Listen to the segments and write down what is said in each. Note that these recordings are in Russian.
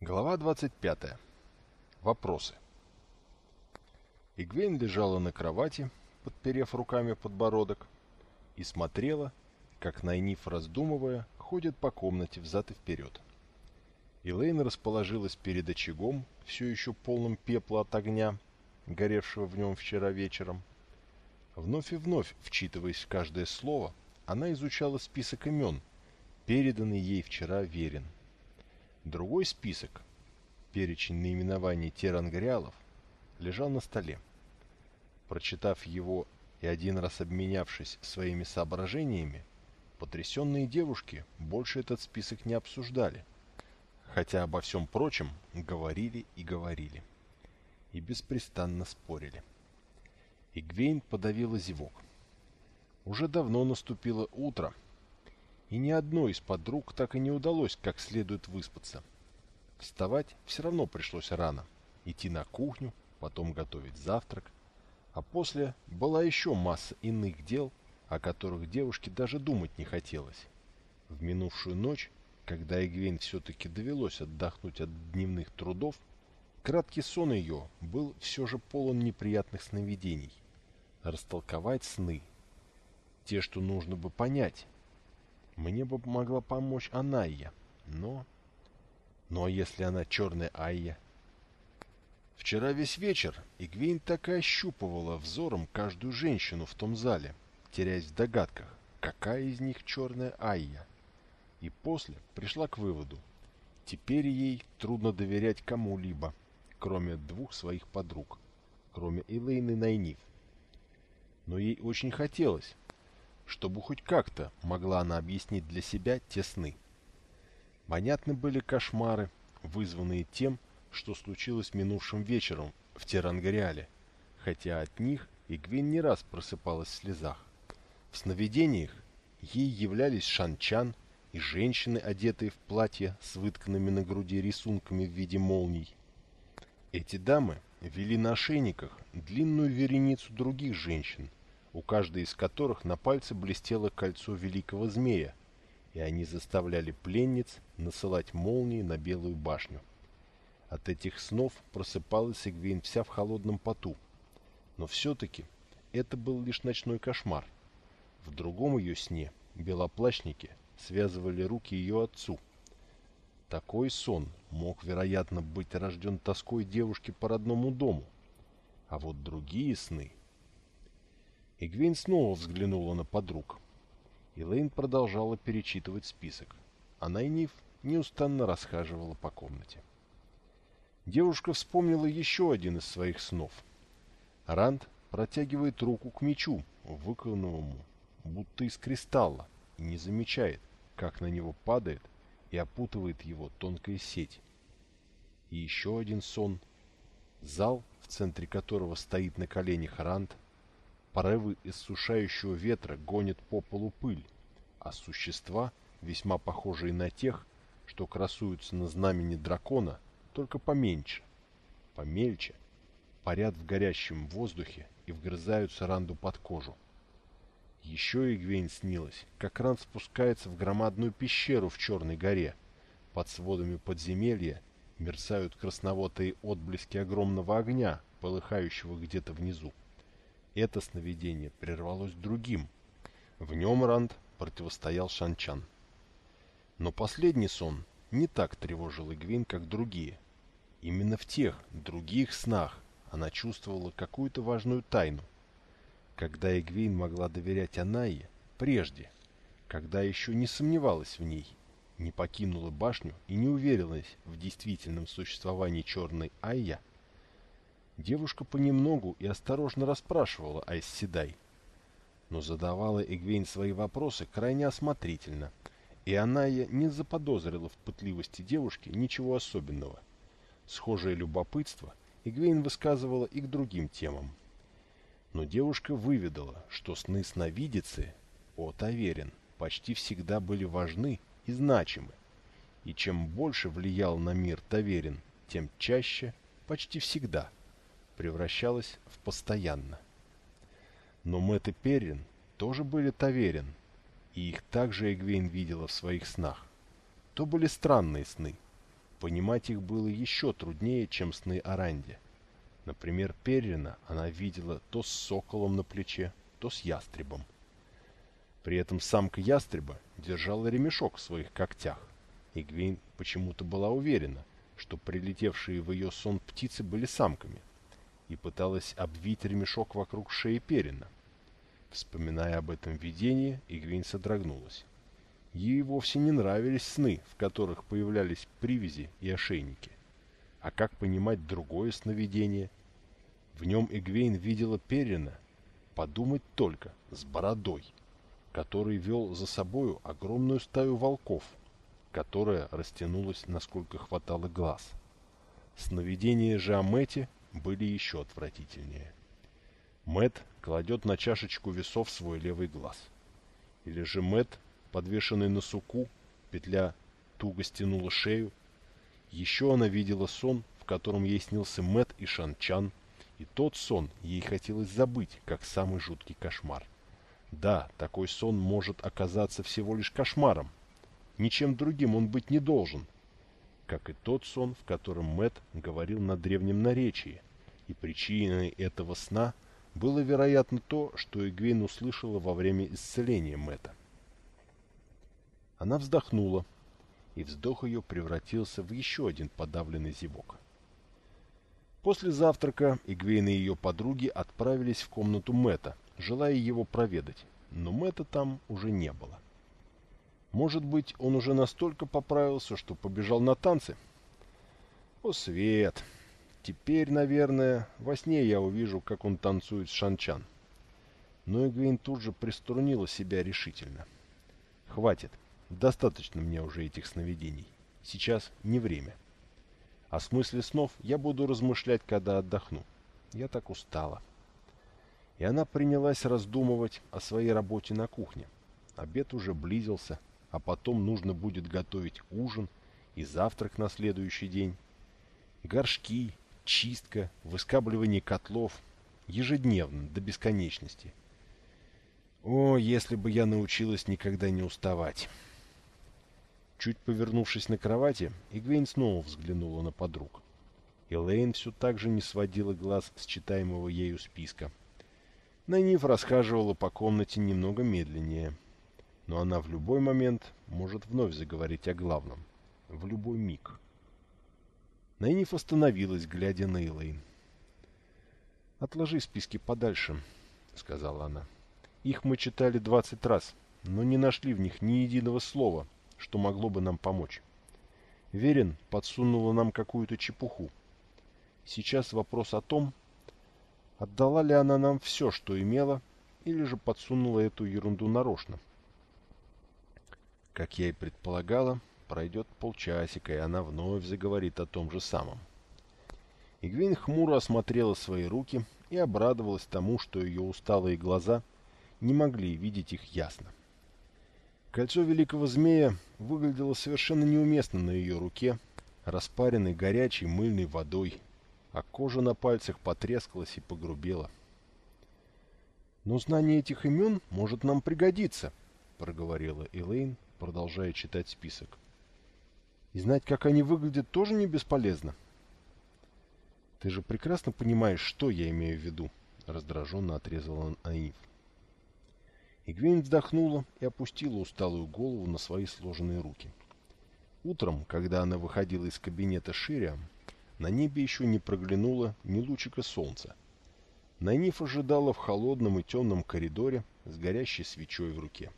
Глава 25. Вопросы. Игвейн лежала на кровати, подперев руками подбородок, и смотрела, как Найниф, раздумывая, ходит по комнате взад и вперед. Элейн расположилась перед очагом, все еще полным пепла от огня, горевшего в нем вчера вечером. Вновь и вновь, вчитываясь в каждое слово, она изучала список имен, переданный ей вчера Верин. Другой список, перечень наименований терангриалов, лежал на столе. Прочитав его и один раз обменявшись своими соображениями, потрясенные девушки больше этот список не обсуждали, хотя обо всем прочем говорили и говорили, и беспрестанно спорили. Игвейн подавила зевок. Уже давно наступило утро, и ни одной из подруг так и не удалось как следует выспаться. Вставать все равно пришлось рано, идти на кухню, потом готовить завтрак, а после была еще масса иных дел, о которых девушке даже думать не хотелось. В минувшую ночь, когда Эгвейн все-таки довелось отдохнуть от дневных трудов, краткий сон ее был все же полон неприятных сновидений. Растолковать сны. Те, что нужно бы понять, мне бы могла помочь Анайя, но... Но если она черная Айя? Вчера весь вечер Игвейн так и ощупывала взором каждую женщину в том зале, теряясь в догадках, какая из них черная Айя. И после пришла к выводу, теперь ей трудно доверять кому-либо, кроме двух своих подруг, кроме Элейны Найниф. Но ей очень хотелось, чтобы хоть как-то могла она объяснить для себя те сны. Понятны были кошмары, вызванные тем, что случилось минувшим вечером в Терангариале, хотя от них Игвин не раз просыпалась в слезах. В сновидениях ей являлись шанчан и женщины, одетые в платья с вытканными на груди рисунками в виде молний. Эти дамы вели на ошейниках длинную вереницу других женщин, у каждой из которых на пальце блестело кольцо великого змея, и они заставляли пленниц насылать молнии на Белую башню. От этих снов просыпалась Игвейн вся в холодном поту. Но все-таки это был лишь ночной кошмар. В другом ее сне белоплащники связывали руки ее отцу. Такой сон мог, вероятно, быть рожден тоской девушки по родному дому. А вот другие сны Игвейн снова взглянула на подруг. Элейн продолжала перечитывать список, а Найниф неустанно расхаживала по комнате. Девушка вспомнила еще один из своих снов. Ранд протягивает руку к мечу, выкованному будто из кристалла, и не замечает, как на него падает и опутывает его тонкая сеть. И еще один сон. Зал, в центре которого стоит на коленях Ранд, Порывы иссушающего ветра гонят по полу пыль, а существа, весьма похожие на тех, что красуются на знамени дракона, только поменьше, помельче, парят в горящем воздухе и вгрызаются Ранду под кожу. Еще Игвейн снилось, как Ранд спускается в громадную пещеру в Черной горе. Под сводами подземелья мерцают красноватые отблески огромного огня, полыхающего где-то внизу. Это сновидение прервалось другим. В нем Ранд противостоял Шанчан. Но последний сон не так тревожил Игвин, как другие. Именно в тех, других снах она чувствовала какую-то важную тайну. Когда Игвин могла доверять Анайе, прежде, когда еще не сомневалась в ней, не покинула башню и не уверилась в действительном существовании черной Айя, Девушка понемногу и осторожно расспрашивала Айс Седай, но задавала Эгвейн свои вопросы крайне осмотрительно, и Аная не заподозрила в пытливости девушки ничего особенного. Схожее любопытство Эгвейн высказывала и к другим темам. Но девушка выведала, что сны сновидицы, о Таверин, почти всегда были важны и значимы, и чем больше влиял на мир Таверин, тем чаще, почти всегда – превращалась в постоянно. Но Мэтт и Перрин тоже были таверен, и их также Эгвейн видела в своих снах. То были странные сны, понимать их было еще труднее, чем сны о Ранде. Например, Перрина она видела то с соколом на плече, то с ястребом. При этом самка ястреба держала ремешок в своих когтях, и Гвейн почему-то была уверена, что прилетевшие в ее сон птицы были самками, и пыталась обвить ремешок вокруг шеи Перина. Вспоминая об этом видении, Игвейн содрогнулась. Ей вовсе не нравились сны, в которых появлялись привязи и ошейники. А как понимать другое сновидение? В нем Игвейн видела Перина, подумать только, с бородой, который вел за собою огромную стаю волков, которая растянулась, насколько хватало глаз. Сновидения же о Мэте были еще отвратительнее. Мэт кладет на чашечку весов свой левый глаз. Или же Мэт, подвешенный на суку, петля туго стянула шею. Еще она видела сон, в котором ей снился Мэт и Шанчан, и тот сон ей хотелось забыть, как самый жуткий кошмар. Да, такой сон может оказаться всего лишь кошмаром. Ничем другим он быть не должен. Как и тот сон, в котором Мэт говорил на древнем наречии. И причиной этого сна было, вероятно, то, что Игвейн услышала во время исцеления Мэта. Она вздохнула, и вздох ее превратился в еще один подавленный зевок. После завтрака Игвейн и ее подруги отправились в комнату Мэта, желая его проведать, но Мэта там уже не было. Может быть, он уже настолько поправился, что побежал на танцы? О, Свет! Теперь, наверное, во сне я увижу, как он танцует с Шанчан. Но Игвейн тут же приструнила себя решительно. Хватит. Достаточно мне уже этих сновидений. Сейчас не время. О смысле снов я буду размышлять, когда отдохну. Я так устала. И она принялась раздумывать о своей работе на кухне. Обед уже близился, а потом нужно будет готовить ужин и завтрак на следующий день. Горшки, чистка, выскабливание котлов. Ежедневно, до бесконечности. О, если бы я научилась никогда не уставать. Чуть повернувшись на кровати, Игвейн снова взглянула на подруг. Элейн все так же не сводила глаз с читаемого ею списка. Найниф расхаживала по комнате немного медленнее, но она в любой момент может вновь заговорить о главном. В любой миг. Найниф остановилась, глядя на Элейн. «Отложи списки подальше», — сказала она. «Их мы читали двадцать раз, но не нашли в них ни единого слова, что могло бы нам помочь. Верин подсунула нам какую-то чепуху. Сейчас вопрос о том, отдала ли она нам все, что имела, или же подсунула эту ерунду нарочно. Как я и предполагала, пройдет полчасика, и она вновь заговорит о том же самом. Игвин хмуро осмотрела свои руки и обрадовалась тому, что ее усталые глаза не могли видеть их ясно. Кольцо великого змея выглядело совершенно неуместно на ее руке, распаренной горячей мыльной водой, а кожа на пальцах потрескалась и погрубела. «Но знание этих имен может нам пригодиться», — проговорила Элейн, продолжая читать список. «И знать, как они выглядят, тоже не бесполезно». «Ты же прекрасно понимаешь, что я имею в виду», — раздраженно отрезал он Аиф. Игвейн вздохнула и опустила усталую голову на свои сложенные руки. Утром, когда она выходила из кабинета Ширя, на небе еще не проглянуло ни лучика солнца. Найниф ожидала в холодном и темном коридоре с горящей свечой в руке.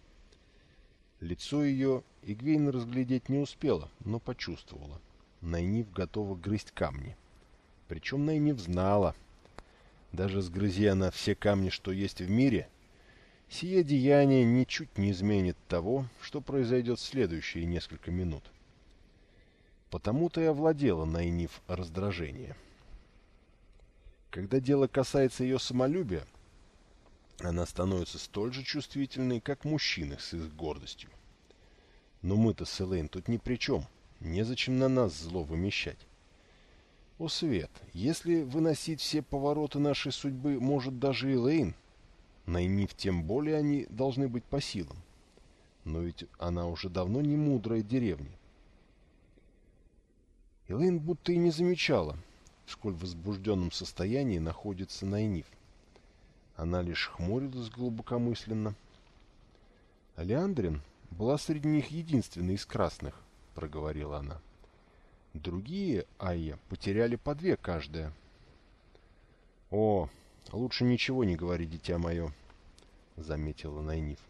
Лицо ее Игвейн разглядеть не успела, но почувствовала. Найниф готова грызть камни. Причем Найниф знала. Даже сгрызи она все камни, что есть в мире — Сие деяние ничуть не изменит того, что произойдет в следующие несколько минут. Потому-то и овладела Найниф раздражение. Когда дело касается ее самолюбия, она становится столь же чувствительной, как мужчины с их гордостью. Но мы-то с Элейн тут ни при чем. Незачем на нас зло вымещать. О, Свет, если выносить все повороты нашей судьбы может даже Элейн, Найниф тем более они должны быть по силам. Но ведь она уже давно не мудрая деревня. Элейн будто и не замечала, в сколь возбужденном состоянии находится Найниф. Она лишь хмурилась глубокомысленно. Алеандрин была среди них единственной из красных, проговорила она. Другие Айя потеряли по две каждая. О, лучше ничего не говори, дитя мое, заметила Найниф.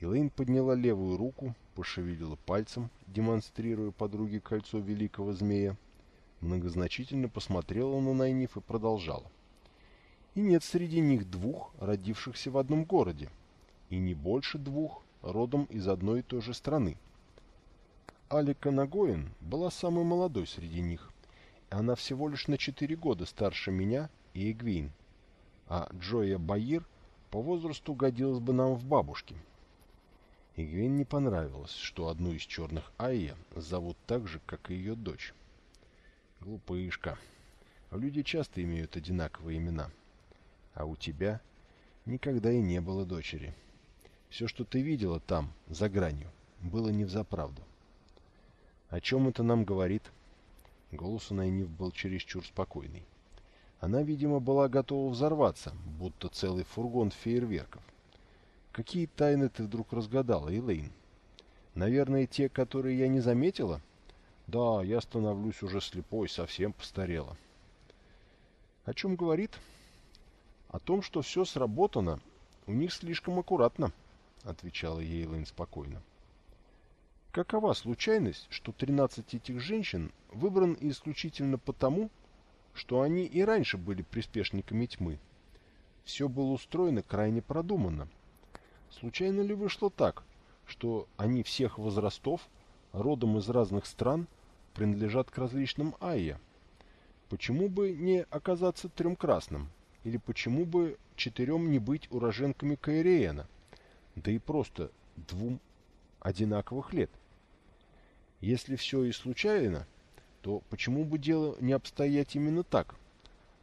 Элейн подняла левую руку, пошевелила пальцем, демонстрируя подруге кольцо великого змея, многозначительно посмотрела на Найниф и продолжала. И нет среди них двух, родившихся в одном городе, и не больше двух, родом из одной и той же страны. Алика Нагоин была самой молодой среди них, и она всего лишь на четыре года старше меня и Эгвин, а Джоя Баир по возрасту годилась бы нам в бабушке. Игвин не понравилось, что одну из черных Айя зовут так же, как и ее дочь. Глупышка. Люди часто имеют одинаковые имена. А у тебя никогда и не было дочери. Все, что ты видела там, за гранью, было не взаправду. О чем это нам говорит? Голос у Найниф был чересчур спокойный. Она, видимо, была готова взорваться, будто целый фургон фейерверков. Какие тайны ты вдруг разгадала, Элейн? Наверное, те, которые я не заметила? Да, я становлюсь уже слепой, совсем постарела. О чем говорит? О том, что все сработано, у них слишком аккуратно, отвечала ей Элейн спокойно. Какова случайность, что 13 этих женщин выбран исключительно потому, что они и раньше были приспешниками тьмы? Все было устроено крайне продуманно. Случайно ли вышло так, что они всех возрастов, родом из разных стран, принадлежат к различным айя? Почему бы не оказаться трем красным? Или почему бы четырем не быть уроженками Каириена? Да и просто двум одинаковых лет. Если все и случайно, то почему бы дело не обстоять именно так?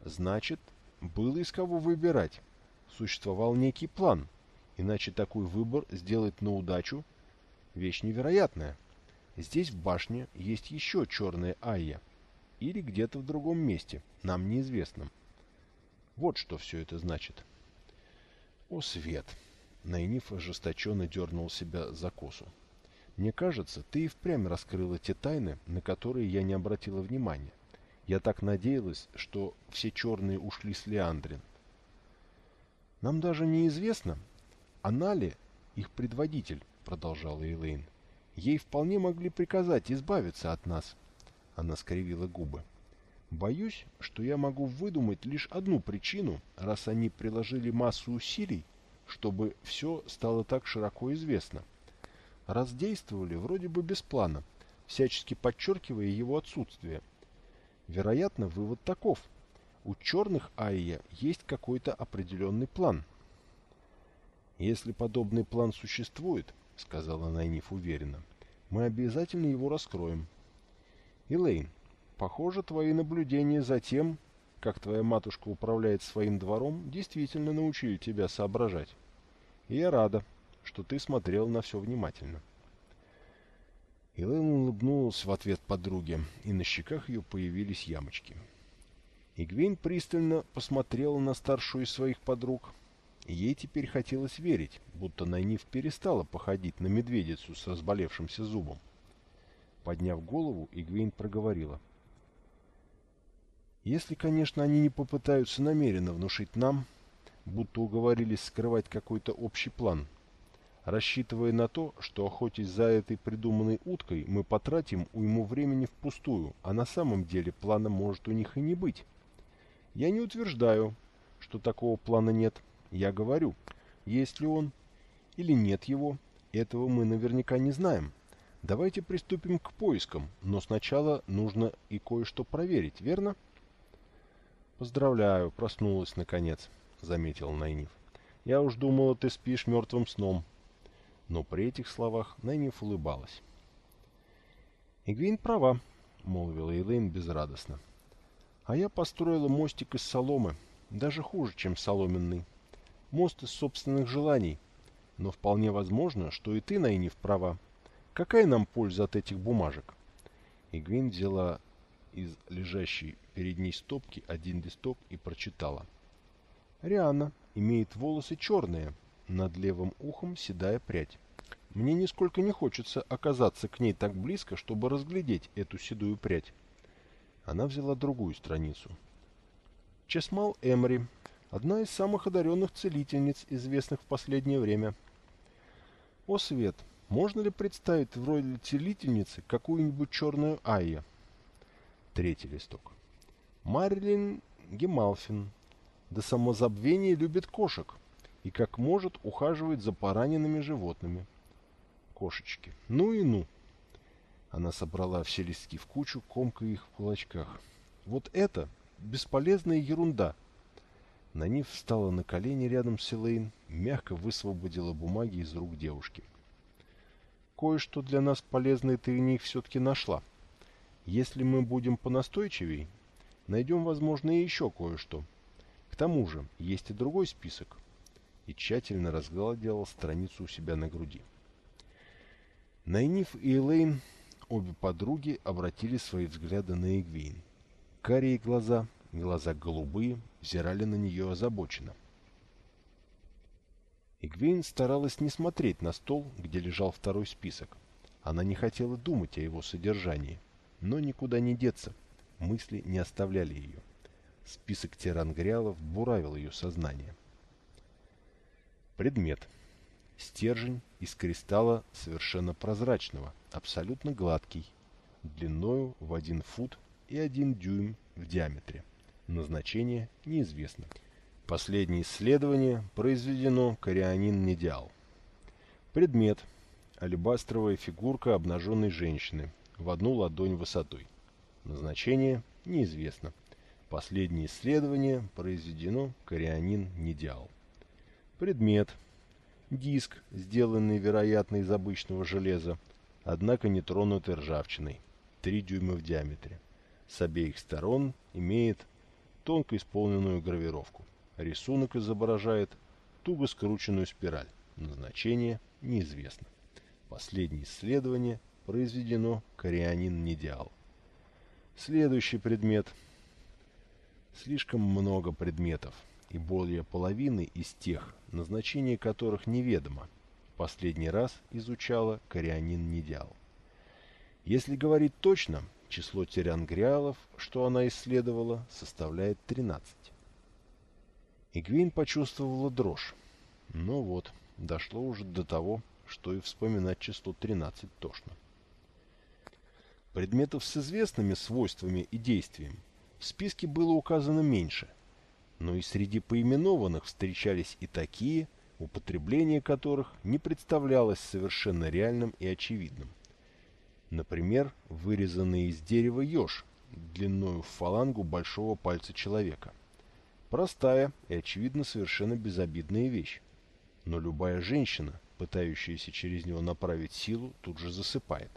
Значит, было из кого выбирать. Существовал некий план – Иначе такой выбор сделать на удачу – вещь невероятная. Здесь в башне есть еще черная Айя. Или где-то в другом месте, нам неизвестном. Вот что все это значит. О, свет! Найниф ожесточенно дернул себя за косу. Мне кажется, ты и впрямь раскрыла те тайны, на которые я не обратила внимания. Я так надеялась, что все черные ушли с Леандрин. Нам даже неизвестно, она ли их предводитель, продолжала Элейн. Ей вполне могли приказать избавиться от нас. Она скривила губы. Боюсь, что я могу выдумать лишь одну причину, раз они приложили массу усилий, чтобы все стало так широко известно. Раз действовали вроде бы без плана, всячески подчеркивая его отсутствие. Вероятно, вывод таков. У черных Айя есть какой-то определенный план – «Если подобный план существует, — сказала Найниф уверенно, — мы обязательно его раскроем. Элейн, похоже, твои наблюдения за тем, как твоя матушка управляет своим двором, действительно научили тебя соображать. И я рада, что ты смотрел на все внимательно». Элейн улыбнулась в ответ подруге, и на щеках ее появились ямочки. Игвейн пристально посмотрела на старшую из своих подруг — Ей теперь хотелось верить, будто Найниф перестала походить на медведицу с разболевшимся зубом. Подняв голову, Игвейн проговорила. «Если, конечно, они не попытаются намеренно внушить нам, будто уговорились скрывать какой-то общий план, рассчитывая на то, что, охотясь за этой придуманной уткой, мы потратим уйму времени впустую, а на самом деле плана может у них и не быть. Я не утверждаю, что такого плана нет». Я говорю, есть ли он или нет его, этого мы наверняка не знаем. Давайте приступим к поискам, но сначала нужно и кое-что проверить, верно? Поздравляю, проснулась наконец, заметил Найниф. Я уж думала, ты спишь мертвым сном. Но при этих словах Найниф улыбалась. Игвин права, молвила Эйлейн безрадостно. А я построила мостик из соломы, даже хуже, чем соломенный мост из собственных желаний. Но вполне возможно, что и ты, Найниф, права. Какая нам польза от этих бумажек? Игвин взяла из лежащей перед ней стопки один листок и прочитала. «Риана имеет волосы черные, над левым ухом седая прядь. Мне нисколько не хочется оказаться к ней так близко, чтобы разглядеть эту седую прядь». Она взяла другую страницу. Чесмал Эмри, одна из самых одаренных целительниц, известных в последнее время. О, Свет, можно ли представить в роли целительницы какую-нибудь черную Айя? Третий листок. Марлин Гемалфин до самозабвения любит кошек и как может ухаживает за пораненными животными. Кошечки. Ну и ну. Она собрала все листки в кучу, комкая их в кулачках. Вот это бесполезная ерунда. Нанив встала на колени рядом с Элейн, мягко высвободила бумаги из рук девушки. Кое-что для нас полезное ты в них все-таки нашла. Если мы будем понастойчивей, найдем, возможно, и еще кое-что. К тому же, есть и другой список. И тщательно разгладил страницу у себя на груди. Найниф и Элейн, обе подруги, обратили свои взгляды на Игвейн. Карие глаза, глаза голубые, взирали на нее озабоченно. Игвейн старалась не смотреть на стол, где лежал второй список. Она не хотела думать о его содержании – но никуда не деться. Мысли не оставляли ее. Список тирангриалов буравил ее сознание. Предмет. Стержень из кристалла совершенно прозрачного, абсолютно гладкий, длиною в один фут и один дюйм в диаметре. Назначение неизвестно. Последнее исследование произведено корианин Недиал. Предмет. Алебастровая фигурка обнаженной женщины, в одну ладонь высотой. Назначение неизвестно. Последнее исследование произведено корианин Недиал. Предмет. Диск, сделанный, вероятно, из обычного железа, однако не тронутый ржавчиной, 3 дюйма в диаметре. С обеих сторон имеет тонко исполненную гравировку. Рисунок изображает туго скрученную спираль. Назначение неизвестно. Последнее исследование произведено корианин недиал. Следующий предмет. Слишком много предметов, и более половины из тех, назначение которых неведомо, последний раз изучала корианин недиал. Если говорить точно, число терянгриалов, что она исследовала, составляет 13. Игвин почувствовала дрожь. Ну вот, дошло уже до того, что и вспоминать число 13 тошно. Предметов с известными свойствами и действием в списке было указано меньше, но и среди поименованных встречались и такие, употребление которых не представлялось совершенно реальным и очевидным. Например, вырезанный из дерева еж длиною в фалангу большого пальца человека. Простая и, очевидно, совершенно безобидная вещь. Но любая женщина, пытающаяся через него направить силу, тут же засыпает.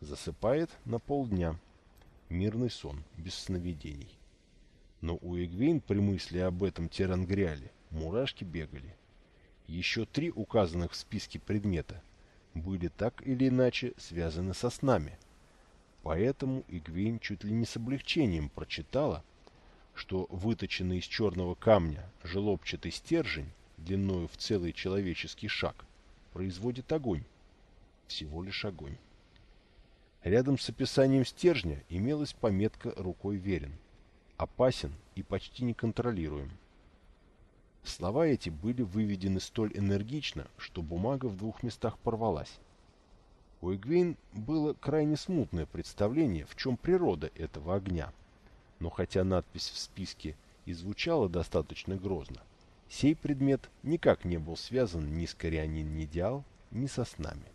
Засыпает на полдня. Мирный сон, без сновидений. Но у Эгвейн при мысли об этом Терангриале мурашки бегали. Еще три указанных в списке предмета были так или иначе связаны со снами. Поэтому Игвейн чуть ли не с облегчением прочитала, что выточенный из черного камня желобчатый стержень длиною в целый человеческий шаг производит огонь. Всего лишь огонь. Рядом с описанием стержня имелась пометка рукой верен. Опасен и почти неконтролируем. Слова эти были выведены столь энергично, что бумага в двух местах порвалась. У Эгвейн было крайне смутное представление, в чем природа этого огня. Но хотя надпись в списке и звучала достаточно грозно, сей предмет никак не был связан ни с корианин Нидиал, ни со снами.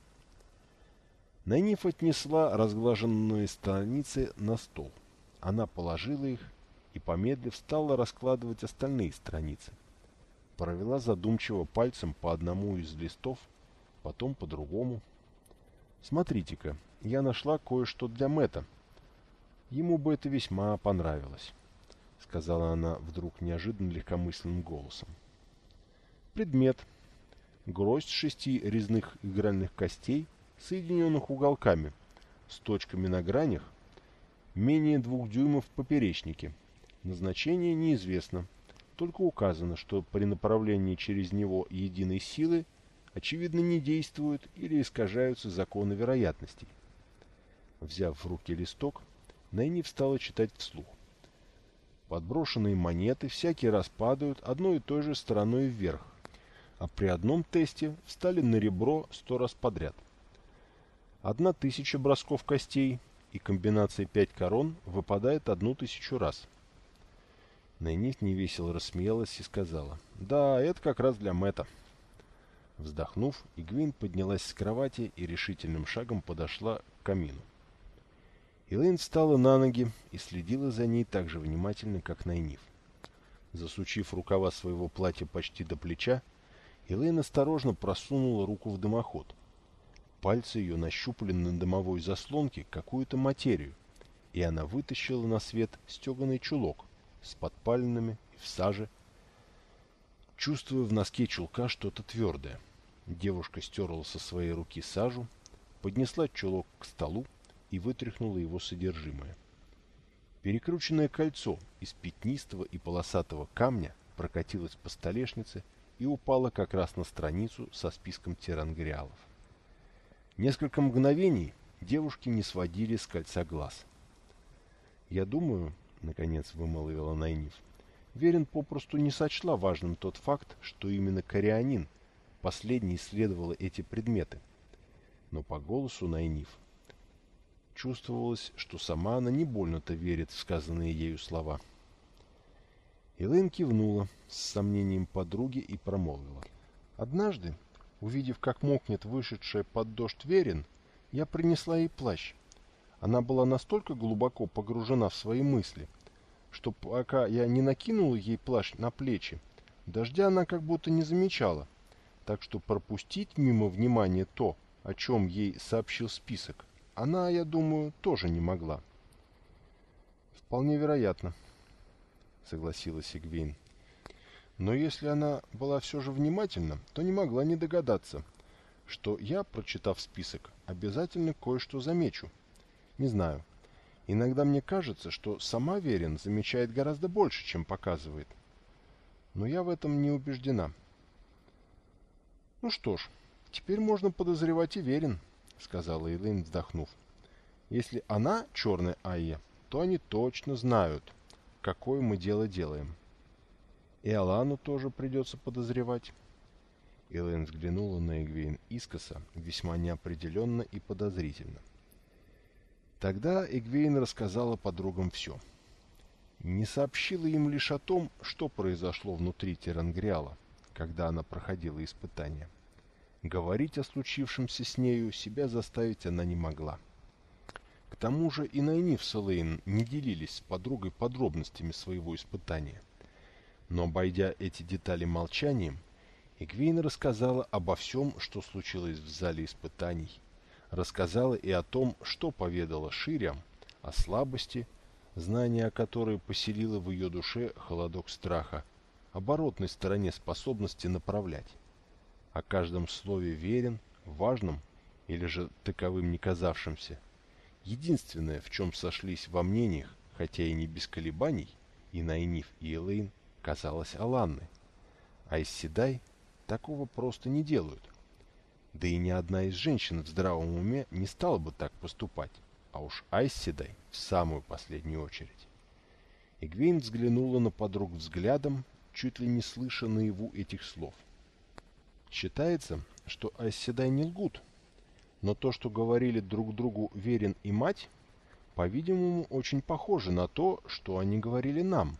Найниф отнесла разглаженные страницы на стол. Она положила их и, помедлив, стала раскладывать остальные страницы. Провела задумчиво пальцем по одному из листов, потом по другому. «Смотрите-ка, я нашла кое-что для Мэтта. Ему бы это весьма понравилось», — сказала она вдруг неожиданно легкомысленным голосом. «Предмет. Гроздь шести резных игральных костей — соединенных уголками, с точками на гранях менее двух дюймов в поперечнике. Назначение неизвестно, только указано, что при направлении через него единой силы очевидно не действуют или искажаются законы вероятностей. Взяв в руки листок, Найниф стала читать вслух. Подброшенные монеты всякий раз падают одной и той же стороной вверх, а при одном тесте встали на ребро сто раз подряд. Одна тысяча бросков костей и комбинация пять корон выпадает одну тысячу раз. Найниф невесело рассмеялась и сказала, «Да, это как раз для Мэтта». Вздохнув, Игвин поднялась с кровати и решительным шагом подошла к камину. Элэйн встала на ноги и следила за ней так же внимательно, как Найниф. Засучив рукава своего платья почти до плеча, Элэйн осторожно просунула руку в дымоход. Пальцы ее нащупали на дымовой заслонке какую-то материю, и она вытащила на свет стеганый чулок с подпаленными и в саже. Чувствуя в носке чулка что-то твердое, девушка стерла со своей руки сажу, поднесла чулок к столу и вытряхнула его содержимое. Перекрученное кольцо из пятнистого и полосатого камня прокатилось по столешнице и упало как раз на страницу со списком тирангриалов. Несколько мгновений девушки не сводили с кольца глаз. «Я думаю, — наконец вымолвила Найниф, — Верин попросту не сочла важным тот факт, что именно Корианин последний исследовала эти предметы. Но по голосу Найниф Чувствовалось, что сама она не больно-то верит в сказанные ею слова. Элэйн кивнула с сомнением подруги и промолвила. «Однажды, увидев, как мокнет вышедшая под дождь Верин, я принесла ей плащ. Она была настолько глубоко погружена в свои мысли, что пока я не накинула ей плащ на плечи, дождя она как будто не замечала, так что пропустить мимо внимания то, о чем ей сообщил список, она, я думаю, тоже не могла. Вполне вероятно, согласилась Игвейн. Но если она была все же внимательна, то не могла не догадаться, что я, прочитав список, обязательно кое-что замечу. Не знаю. Иногда мне кажется, что сама Верин замечает гораздо больше, чем показывает. Но я в этом не убеждена. Ну что ж, теперь можно подозревать и Верин, — сказала Эйлин, вздохнув. «Если она черная Айя, то они точно знают, какое мы дело делаем. И Алану тоже придется подозревать». Элэйн взглянула на Эгвейн искоса, весьма неопределенно и подозрительно. Тогда Эгвейн рассказала подругам все. Не сообщила им лишь о том, что произошло внутри Терангриала, когда она проходила испытания. Говорить о случившемся с нею себя заставить она не могла. К тому же и Найниф с Элейн не делились с подругой подробностями своего испытания. Но, обойдя эти детали молчанием, Игвейн рассказала обо всем, что случилось в зале испытаний. Рассказала и о том, что поведала Ширям, о слабости, знание о которой поселило в ее душе холодок страха, оборотной стороне способности направлять о каждом слове верен, важном или же таковым не казавшимся. Единственное, в чем сошлись во мнениях, хотя и не без колебаний, и Найниф, и Элейн, казалось Аланны. А из Седай такого просто не делают. Да и ни одна из женщин в здравом уме не стала бы так поступать, а уж Айсседай в самую последнюю очередь. Игвейн взглянула на подруг взглядом, чуть ли не слыша наяву этих слов. Считается, что Айседай не лгут, но то, что говорили друг другу Верин и мать, по-видимому, очень похоже на то, что они говорили нам.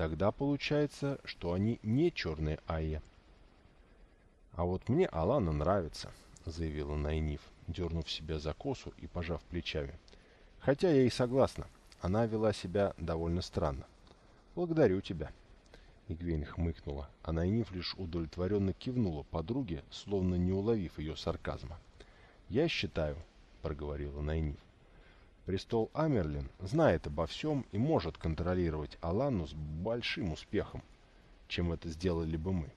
Тогда получается, что они не черные Айя. «А вот мне Алана нравится», — заявила Найниф, дернув себя за косу и пожав плечами. «Хотя я и согласна, она вела себя довольно странно. Благодарю тебя». Игвейн хмыкнула, а Найниф лишь удовлетворенно кивнула подруге, словно не уловив ее сарказма. «Я считаю», — проговорила Найниф, — «престол Амерлин знает обо всем и может контролировать Алану с большим успехом, чем это сделали бы мы».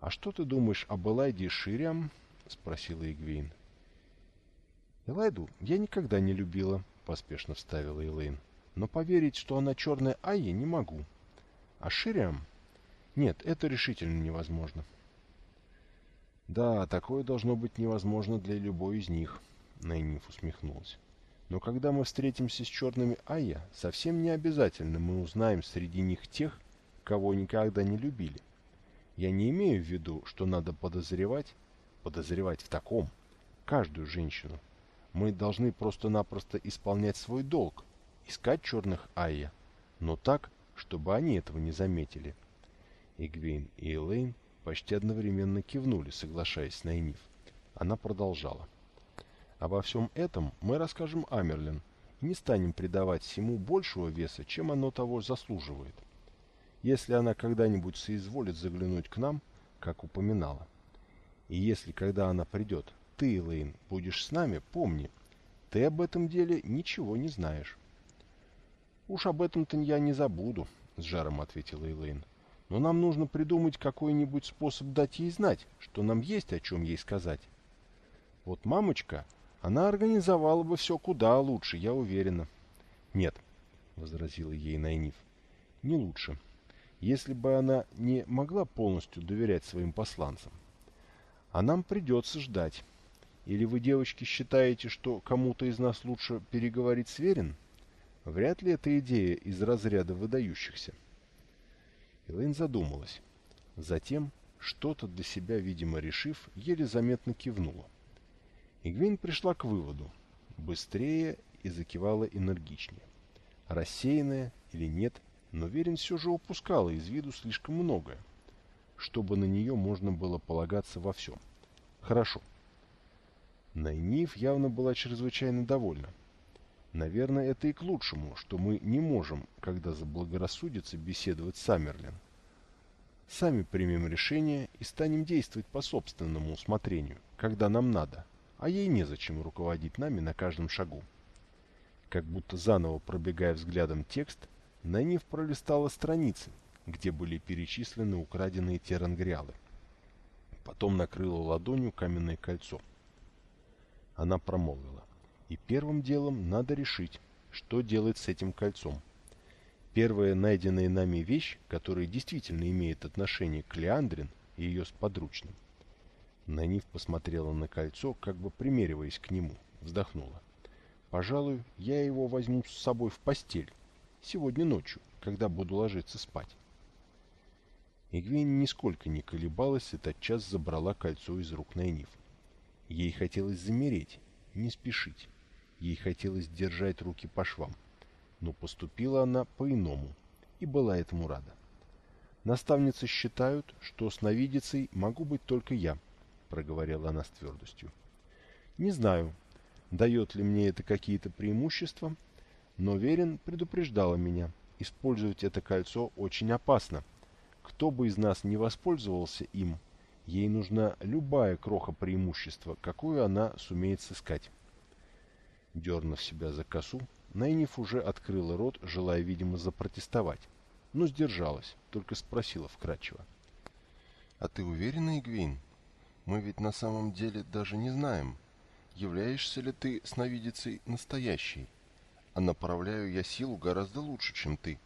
«А что ты думаешь об Элайде Шириам?» — спросила Игвейн. «Элайду я никогда не любила», — поспешно вставила Элейн. «Но поверить, что она черная Айя, не могу. А Шириам? Нет, это решительно невозможно». «Да, такое должно быть невозможно для любой из них», — Найниф усмехнулась. «Но когда мы встретимся с черными Айя, совсем не обязательно мы узнаем среди них тех, кого никогда не любили. Я не имею в виду, что надо подозревать, подозревать в таком, каждую женщину. Мы должны просто-напросто исполнять свой долг, искать черных Айя, но так, чтобы они этого не заметили. Игвейн и Элейн почти одновременно кивнули, соглашаясь с Найниф. Она продолжала. Обо всем этом мы расскажем Амерлин и не станем придавать всему большего веса, чем оно того заслуживает. Если она когда-нибудь соизволит заглянуть к нам, как упоминала. И если, когда она придет, ты, Лейн, будешь с нами, помни, ты об этом деле ничего не знаешь. «Уж об этом-то я не забуду», — с жаром ответила Элейн. «Но нам нужно придумать какой-нибудь способ дать ей знать, что нам есть о чем ей сказать. Вот мамочка, она организовала бы все куда лучше, я уверена». «Нет», — возразила ей Найниф, — «не лучше. Если бы она не могла полностью доверять своим посланцам. А нам придется ждать». Или вы, девочки, считаете, что кому-то из нас лучше переговорить с Верин? Вряд ли эта идея из разряда выдающихся. Элэйн задумалась. Затем, что-то для себя, видимо, решив, еле заметно кивнула. Игвин пришла к выводу. Быстрее и закивала энергичнее. Рассеянная или нет, но Верин все же упускала из виду слишком многое, чтобы на нее можно было полагаться во всем. Хорошо. Найниф явно была чрезвычайно довольна. Наверное, это и к лучшему, что мы не можем, когда заблагорассудится, беседовать с Амерлин. Сами примем решение и станем действовать по собственному усмотрению, когда нам надо, а ей незачем руководить нами на каждом шагу. Как будто заново пробегая взглядом текст, Найниф пролистала страницы, где были перечислены украденные терангриалы. Потом накрыла ладонью каменное кольцо – она промолвила. И первым делом надо решить, что делать с этим кольцом. Первая найденная нами вещь, которая действительно имеет отношение к Леандрин и ее сподручным. Нанив посмотрела на кольцо, как бы примериваясь к нему, вздохнула. «Пожалуй, я его возьму с собой в постель, сегодня ночью, когда буду ложиться спать». Игвень нисколько не колебалась и тотчас забрала кольцо из рук Найниф. Ей хотелось замереть, не спешить. Ей хотелось держать руки по швам. Но поступила она по-иному и была этому рада. Наставницы считают, что сновидицей могу быть только я, проговорила она с твердостью. Не знаю, дает ли мне это какие-то преимущества, но Верин предупреждала меня. Использовать это кольцо очень опасно. Кто бы из нас не воспользовался им, Ей нужна любая кроха преимущества, какую она сумеет сыскать. Дернув себя за косу, Найниф уже открыла рот, желая, видимо, запротестовать, но сдержалась, только спросила вкратчиво. «А ты уверена, Игвейн? Мы ведь на самом деле даже не знаем, являешься ли ты сновидицей настоящей, а направляю я силу гораздо лучше, чем ты.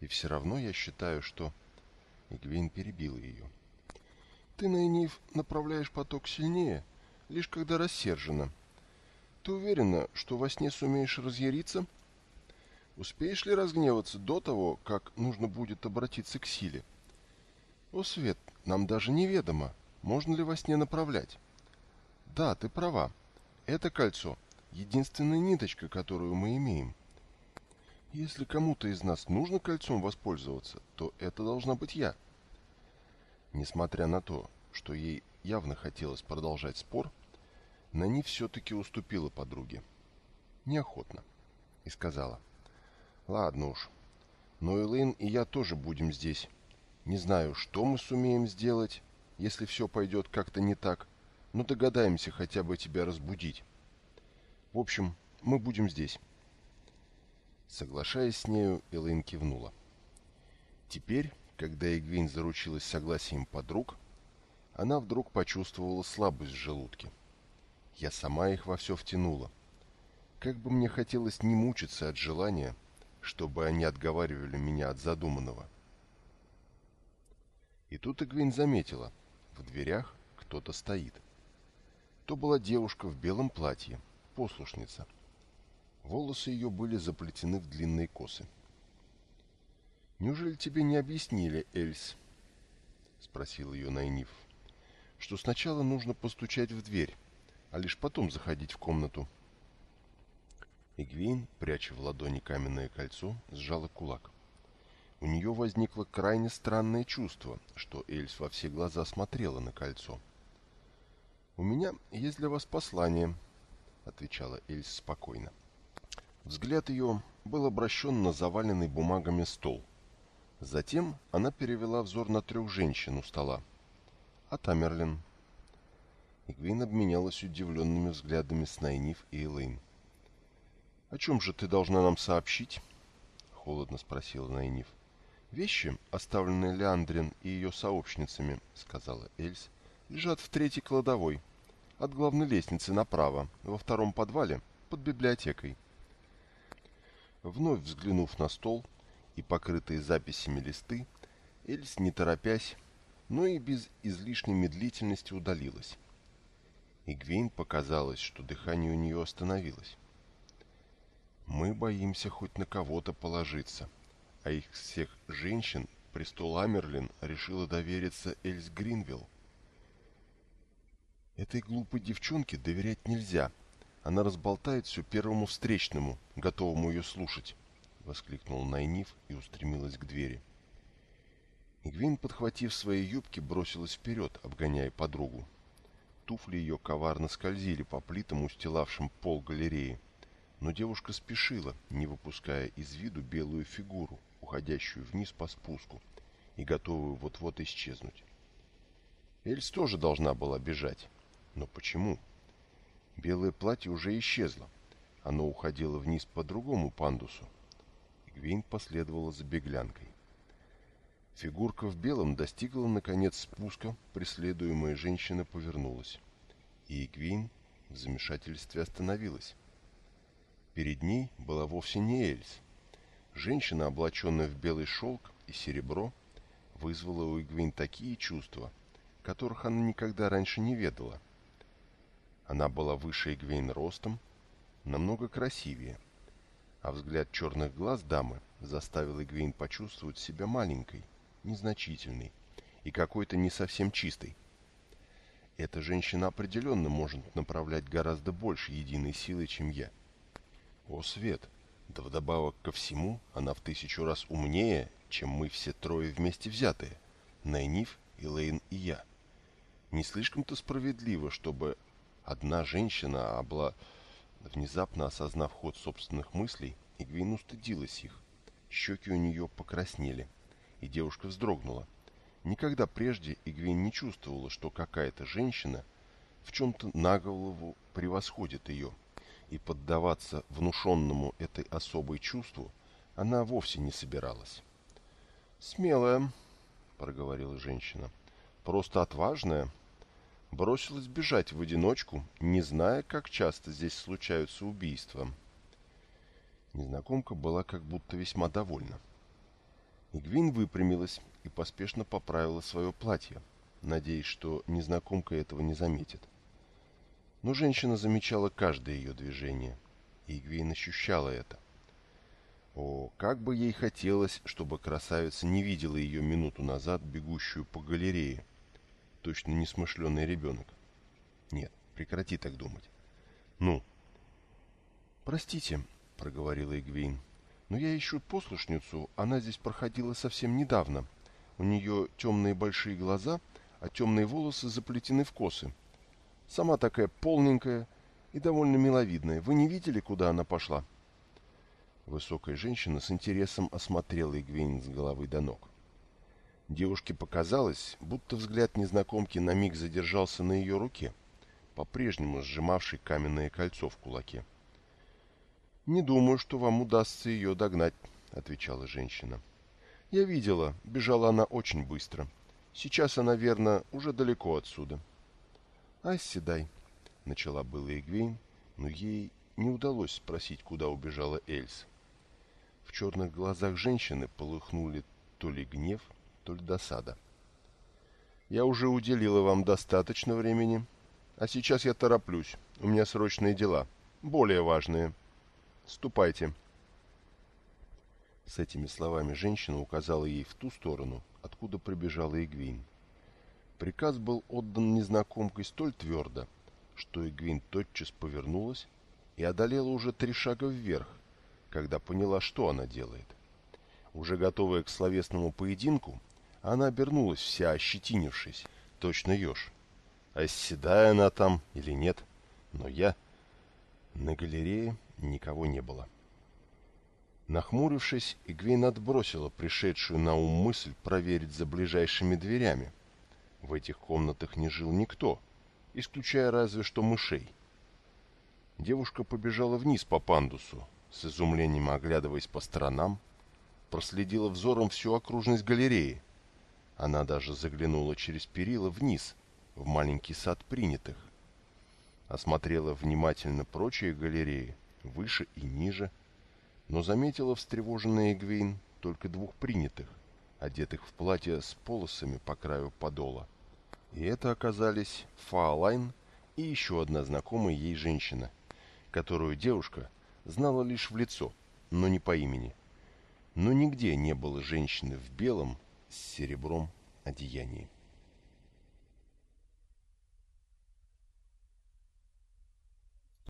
И все равно я считаю, что...» Игвейн перебила ее. Ты, Найниф, направляешь поток сильнее, лишь когда рассержена. Ты уверена, что во сне сумеешь разъяриться? Успеешь ли разгневаться до того, как нужно будет обратиться к силе? О, Свет, нам даже неведомо, можно ли во сне направлять. Да, ты права. Это кольцо — единственная ниточка, которую мы имеем. Если кому-то из нас нужно кольцом воспользоваться, то это должна быть я. — Несмотря на то, что ей явно хотелось продолжать спор, Нани все-таки уступила подруге. Неохотно. И сказала. «Ладно уж. Но Элэйн и я тоже будем здесь. Не знаю, что мы сумеем сделать, если все пойдет как-то не так, но догадаемся хотя бы тебя разбудить. В общем, мы будем здесь». Соглашаясь с нею, Элэйн кивнула. Теперь когда Эгвин заручилась согласием подруг, она вдруг почувствовала слабость в желудке. Я сама их во все втянула. как бы мне хотелось не мучиться от желания, чтобы они отговаривали меня от задуманного. И тут Игвин заметила, в дверях кто-то стоит. То была девушка в белом платье, послушница. Волосы ее были заплетены в длинные косы. «Неужели тебе не объяснили, Эльс?» — спросил ее Найниф. «Что сначала нужно постучать в дверь, а лишь потом заходить в комнату». Игвейн, пряча в ладони каменное кольцо, сжала кулак. У нее возникло крайне странное чувство, что Эльс во все глаза смотрела на кольцо. «У меня есть для вас послание», — отвечала Эльс спокойно. Взгляд ее был обращен на заваленный бумагами стол — Затем она перевела взор на трех женщин у стола. А Тамерлин? Игвин обменялась удивленными взглядами с Найниф и Элейн. «О чем же ты должна нам сообщить?» — холодно спросила Найниф. «Вещи, оставленные Леандрин и ее сообщницами, — сказала Эльс, — лежат в третьей кладовой, от главной лестницы направо, во втором подвале, под библиотекой». Вновь взглянув на стол, и покрытые записями листы, Эльс, не торопясь, но и без излишней медлительности удалилась. Игвейн показалось, что дыхание у нее остановилось. «Мы боимся хоть на кого-то положиться, а их всех женщин престол Амерлин решила довериться Эльс Гринвилл. Этой глупой девчонке доверять нельзя. Она разболтает все первому встречному, готовому ее слушать. — воскликнул Найниф и устремилась к двери. Игвин, подхватив свои юбки, бросилась вперед, обгоняя подругу. Туфли ее коварно скользили по плитам, устилавшим пол галереи, но девушка спешила, не выпуская из виду белую фигуру, уходящую вниз по спуску и готовую вот-вот исчезнуть. Эльс тоже должна была бежать. Но почему? Белое платье уже исчезло. Оно уходило вниз по другому пандусу, Гвин последовала за беглянкой. Фигурка в белом достигла, наконец, спуска, преследуемая женщина повернулась. И Гвин в замешательстве остановилась. Перед ней была вовсе не Эльс. Женщина, облаченная в белый шелк и серебро, вызвала у Игвин такие чувства, которых она никогда раньше не ведала. Она была выше Игвейн ростом, намного красивее, а взгляд черных глаз дамы заставил Игвейн почувствовать себя маленькой, незначительной и какой-то не совсем чистой. Эта женщина определенно может направлять гораздо больше единой силы, чем я. О, Свет! Да вдобавок ко всему, она в тысячу раз умнее, чем мы все трое вместе взятые. Найниф, Элейн и я. Не слишком-то справедливо, чтобы одна женщина обла Внезапно осознав ход собственных мыслей, Игвейн устыдилась их. Щеки у нее покраснели, и девушка вздрогнула. Никогда прежде Игвейн не чувствовала, что какая-то женщина в чем-то на голову превосходит ее, и поддаваться внушенному этой особой чувству она вовсе не собиралась. «Смелая», — проговорила женщина, — «просто отважная» бросилась бежать в одиночку, не зная, как часто здесь случаются убийства. Незнакомка была как будто весьма довольна. Игвин выпрямилась и поспешно поправила свое платье, надеясь, что незнакомка этого не заметит. Но женщина замечала каждое ее движение, и Игвин ощущала это. О, как бы ей хотелось, чтобы красавица не видела ее минуту назад, бегущую по галерее, точно несмышленый ребенок. Нет, прекрати так думать. Ну? Простите, проговорила Игвейн, но я ищу послушницу, она здесь проходила совсем недавно. У нее темные большие глаза, а темные волосы заплетены в косы. Сама такая полненькая и довольно миловидная. Вы не видели, куда она пошла? Высокая женщина с интересом осмотрела Игвейн с головы до ног. Девушке показалось, будто взгляд незнакомки на миг задержался на ее руке, по-прежнему сжимавшей каменное кольцо в кулаке. «Не думаю, что вам удастся ее догнать», — отвечала женщина. «Я видела, бежала она очень быстро. Сейчас она, верно, уже далеко отсюда». «Асседай», — начала было Игвейн, но ей не удалось спросить, куда убежала Эльс. В черных глазах женщины полыхнули то ли гнев, то ли досада. «Я уже уделила вам достаточно времени, а сейчас я тороплюсь. У меня срочные дела, более важные. Ступайте». С этими словами женщина указала ей в ту сторону, откуда прибежала Игвин. Приказ был отдан незнакомкой столь твердо, что Игвин тотчас повернулась и одолела уже три шага вверх, когда поняла, что она делает. Уже готовая к словесному поединку, она обернулась вся ощетинившись, точно еж. А седая она там или нет, но я... На галерее никого не было. Нахмурившись, Игвейн отбросила пришедшую на ум мысль проверить за ближайшими дверями. В этих комнатах не жил никто, исключая разве что мышей. Девушка побежала вниз по пандусу, с изумлением оглядываясь по сторонам, проследила взором всю окружность галереи. Она даже заглянула через перила вниз, в маленький сад принятых. Осмотрела внимательно прочие галереи, выше и ниже, но заметила встревоженный Эгвейн только двух принятых, одетых в платье с полосами по краю подола. И это оказались Фаолайн и еще одна знакомая ей женщина, которую девушка знала лишь в лицо, но не по имени. Но нигде не было женщины в белом с серебром одеянии.